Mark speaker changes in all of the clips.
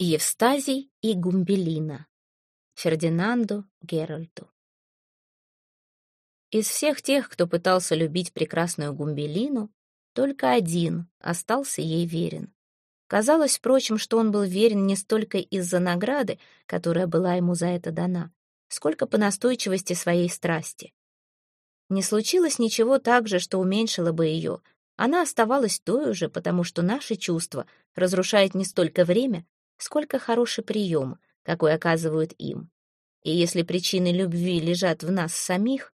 Speaker 1: Евстазий и Гумбелина. Фердинанду Геральду. Из всех тех, кто пытался любить прекрасную Гумбелину, только один остался ей верен. Казалось, впрочем, что он был верен не столько из-за награды, которая была ему за это дана, сколько по настойчивости своей страсти. Не случилось ничего так же, что уменьшило бы ее. Она оставалась той же, потому что наши чувства разрушает не столько время, сколько хороший прием, какой оказывают им. И если причины любви лежат в нас самих,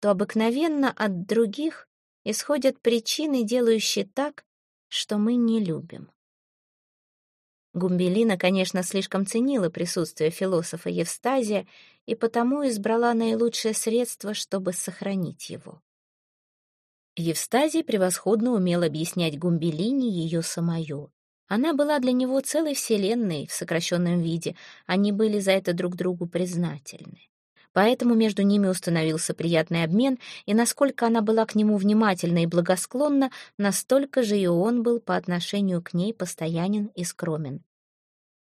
Speaker 1: то обыкновенно от других исходят причины, делающие так, что мы не любим. Гумбелина, конечно, слишком ценила присутствие философа Евстазия и потому избрала наилучшее средство, чтобы сохранить его. Евстазий превосходно умел объяснять Гумбелине ее самое. Она была для него целой вселенной в сокращенном виде, они были за это друг другу признательны. Поэтому между ними установился приятный обмен, и насколько она была к нему внимательна и благосклонна, настолько же и он был по отношению к ней постоянен и скромен.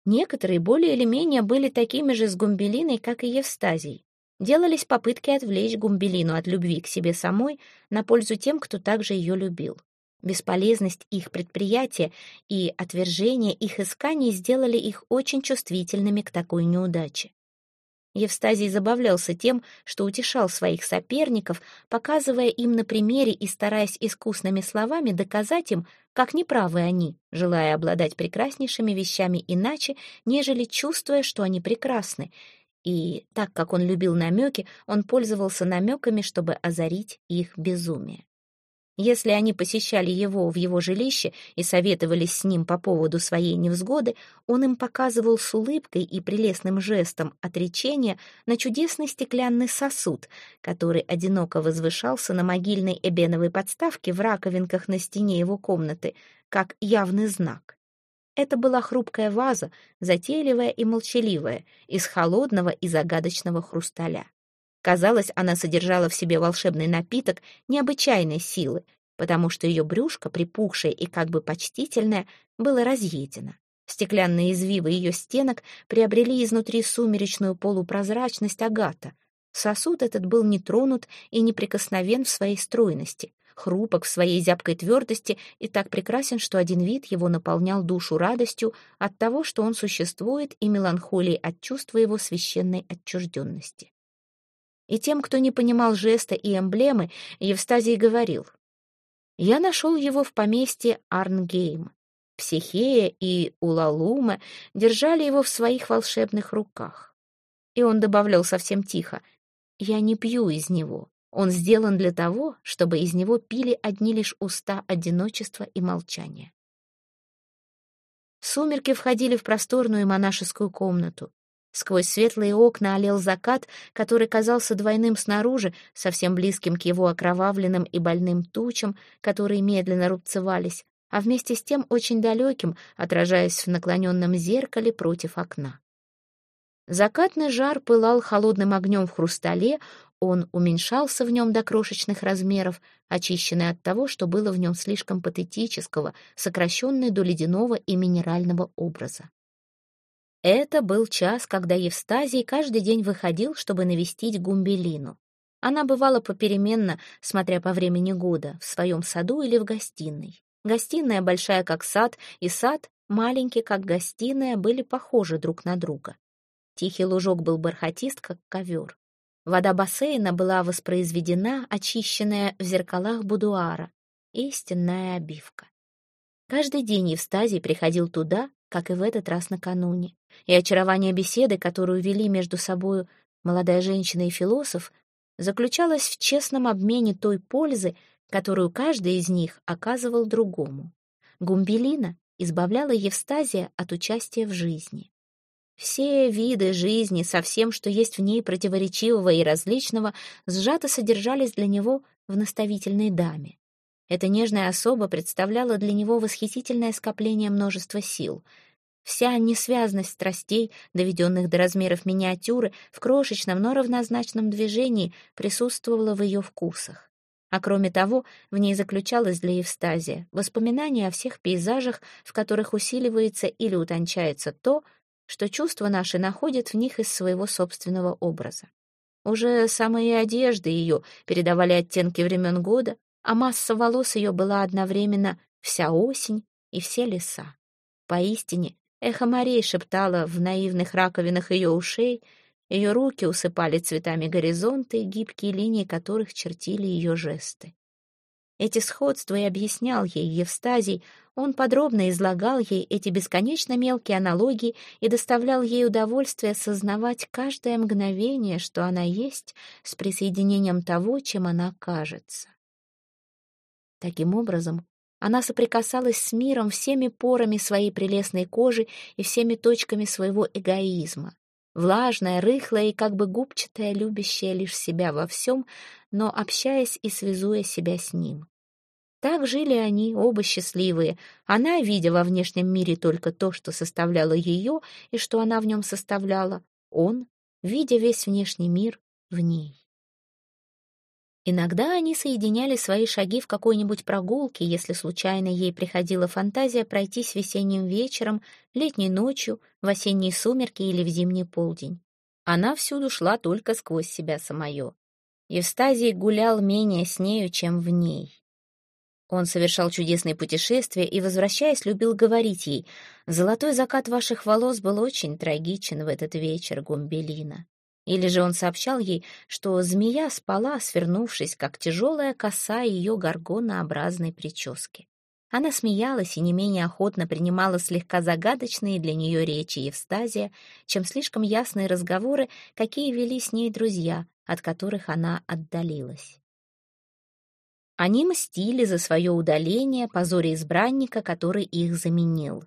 Speaker 1: Некоторые более или менее были такими же с Гумбелиной, как и Евстазий. Делались попытки отвлечь Гумбелину от любви к себе самой на пользу тем, кто также ее любил. Бесполезность их предприятия и отвержение их исканий сделали их очень чувствительными к такой неудаче. Евстазий забавлялся тем, что утешал своих соперников, показывая им на примере и стараясь искусными словами доказать им, как неправы они, желая обладать прекраснейшими вещами иначе, нежели чувствуя, что они прекрасны. И так как он любил намеки, он пользовался намеками, чтобы озарить их безумие. Если они посещали его в его жилище и советовались с ним по поводу своей невзгоды, он им показывал с улыбкой и прелестным жестом отречения на чудесный стеклянный сосуд, который одиноко возвышался на могильной эбеновой подставке в раковинках на стене его комнаты, как явный знак. Это была хрупкая ваза, затейливая и молчаливая, из холодного и загадочного хрусталя. Казалось, она содержала в себе волшебный напиток необычайной силы, потому что ее брюшко, припухшее и как бы почтительное, было разъедено. Стеклянные извивы ее стенок приобрели изнутри сумеречную полупрозрачность агата. Сосуд этот был не тронут и неприкосновен в своей стройности, хрупок в своей зябкой твердости и так прекрасен, что один вид его наполнял душу радостью от того, что он существует, и меланхолией от чувства его священной отчужденности. И тем, кто не понимал жеста и эмблемы, Евстазий говорил, «Я нашел его в поместье Арнгейм. Психея и Улалума держали его в своих волшебных руках». И он добавлял совсем тихо, «Я не пью из него. Он сделан для того, чтобы из него пили одни лишь уста одиночества и молчания». Сумерки входили в просторную монашескую комнату. Сквозь светлые окна олел закат, который казался двойным снаружи, совсем близким к его окровавленным и больным тучам, которые медленно рубцевались, а вместе с тем очень далеким, отражаясь в наклоненном зеркале против окна. Закатный жар пылал холодным огнем в хрустале, он уменьшался в нем до крошечных размеров, очищенный от того, что было в нем слишком патетического, сокращенный до ледяного и минерального образа. Это был час, когда Евстазий каждый день выходил, чтобы навестить Гумбелину. Она бывала попеременно, смотря по времени года, в своем саду или в гостиной. Гостиная большая, как сад, и сад, маленький, как гостиная, были похожи друг на друга. Тихий лужок был бархатист, как ковер. Вода бассейна была воспроизведена, очищенная в зеркалах будуара, и стенная обивка. Каждый день Евстазий приходил туда, как и в этот раз накануне. И очарование беседы, которую вели между собою молодая женщина и философ, заключалось в честном обмене той пользы, которую каждый из них оказывал другому. Гумбелина избавляла Евстазия от участия в жизни. Все виды жизни со всем, что есть в ней противоречивого и различного, сжато содержались для него в наставительной даме. Эта нежная особа представляла для него восхитительное скопление множества сил. Вся несвязность страстей, доведенных до размеров миниатюры, в крошечном, но равнозначном движении присутствовала в ее вкусах. А кроме того, в ней заключалось для Евстазия воспоминание о всех пейзажах, в которых усиливается или утончается то, что чувства наши находят в них из своего собственного образа. Уже самые одежды ее передавали оттенки времен года, а масса волос ее была одновременно вся осень и все леса. Поистине, эхо морей шептало в наивных раковинах ее ушей, ее руки усыпали цветами горизонта и гибкие линии которых чертили ее жесты. Эти сходства и объяснял ей Евстазий, он подробно излагал ей эти бесконечно мелкие аналогии и доставлял ей удовольствие осознавать каждое мгновение, что она есть, с присоединением того, чем она кажется. Таким образом, она соприкасалась с миром всеми порами своей прелестной кожи и всеми точками своего эгоизма. Влажная, рыхлая и как бы губчатая, любящая лишь себя во всем, но общаясь и связуя себя с ним. Так жили они, оба счастливые. Она, видя во внешнем мире только то, что составляло ее, и что она в нем составляла, он, видя весь внешний мир в ней. Иногда они соединяли свои шаги в какой-нибудь прогулке, если случайно ей приходила фантазия пройтись весенним вечером, летней ночью, в осенние сумерки или в зимний полдень. Она всюду шла только сквозь себя самое. Евстазий гулял менее с нею, чем в ней. Он совершал чудесные путешествия и, возвращаясь, любил говорить ей, «Золотой закат ваших волос был очень трагичен в этот вечер, Гумбелина». Или же он сообщал ей, что змея спала, свернувшись, как тяжелая коса ее горгонообразной прически. Она смеялась и не менее охотно принимала слегка загадочные для нее речи Евстазия, чем слишком ясные разговоры, какие вели с ней друзья, от которых она отдалилась. Они мстили за свое удаление, позоре избранника, который их заменил.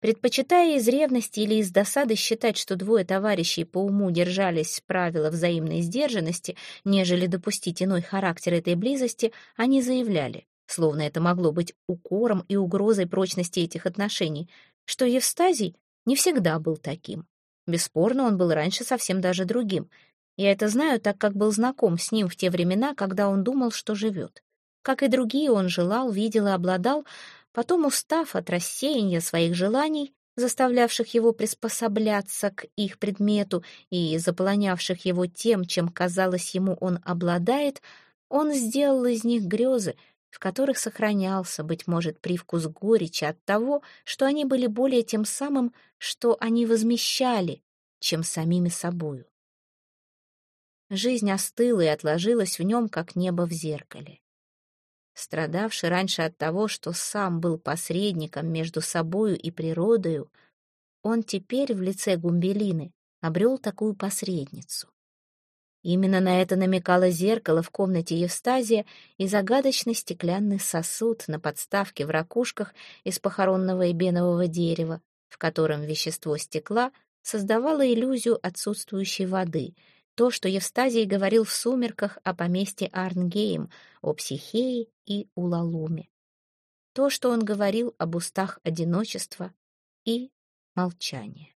Speaker 1: Предпочитая из ревности или из досады считать, что двое товарищей по уму держались правила взаимной сдержанности, нежели допустить иной характер этой близости, они заявляли, словно это могло быть укором и угрозой прочности этих отношений, что Евстазий не всегда был таким. Бесспорно, он был раньше совсем даже другим. Я это знаю, так как был знаком с ним в те времена, когда он думал, что живет. Как и другие, он желал, видел и обладал, Потом, устав от рассеяния своих желаний, заставлявших его приспосабляться к их предмету и заполонявших его тем, чем, казалось ему, он обладает, он сделал из них грезы, в которых сохранялся, быть может, привкус горечи от того, что они были более тем самым, что они возмещали, чем самими собою. Жизнь остыла и отложилась в нем, как небо в зеркале страдавший раньше от того, что сам был посредником между собою и природою, он теперь в лице Гумбелины обрел такую посредницу. Именно на это намекало зеркало в комнате Евстазия и загадочный стеклянный сосуд на подставке в ракушках из похоронного эбенового дерева, в котором вещество стекла создавало иллюзию отсутствующей воды — то, что Евстазий говорил в «Сумерках» о поместье Арнгейм, о Психее и Улалуме. То, что он говорил об устах одиночества и молчания.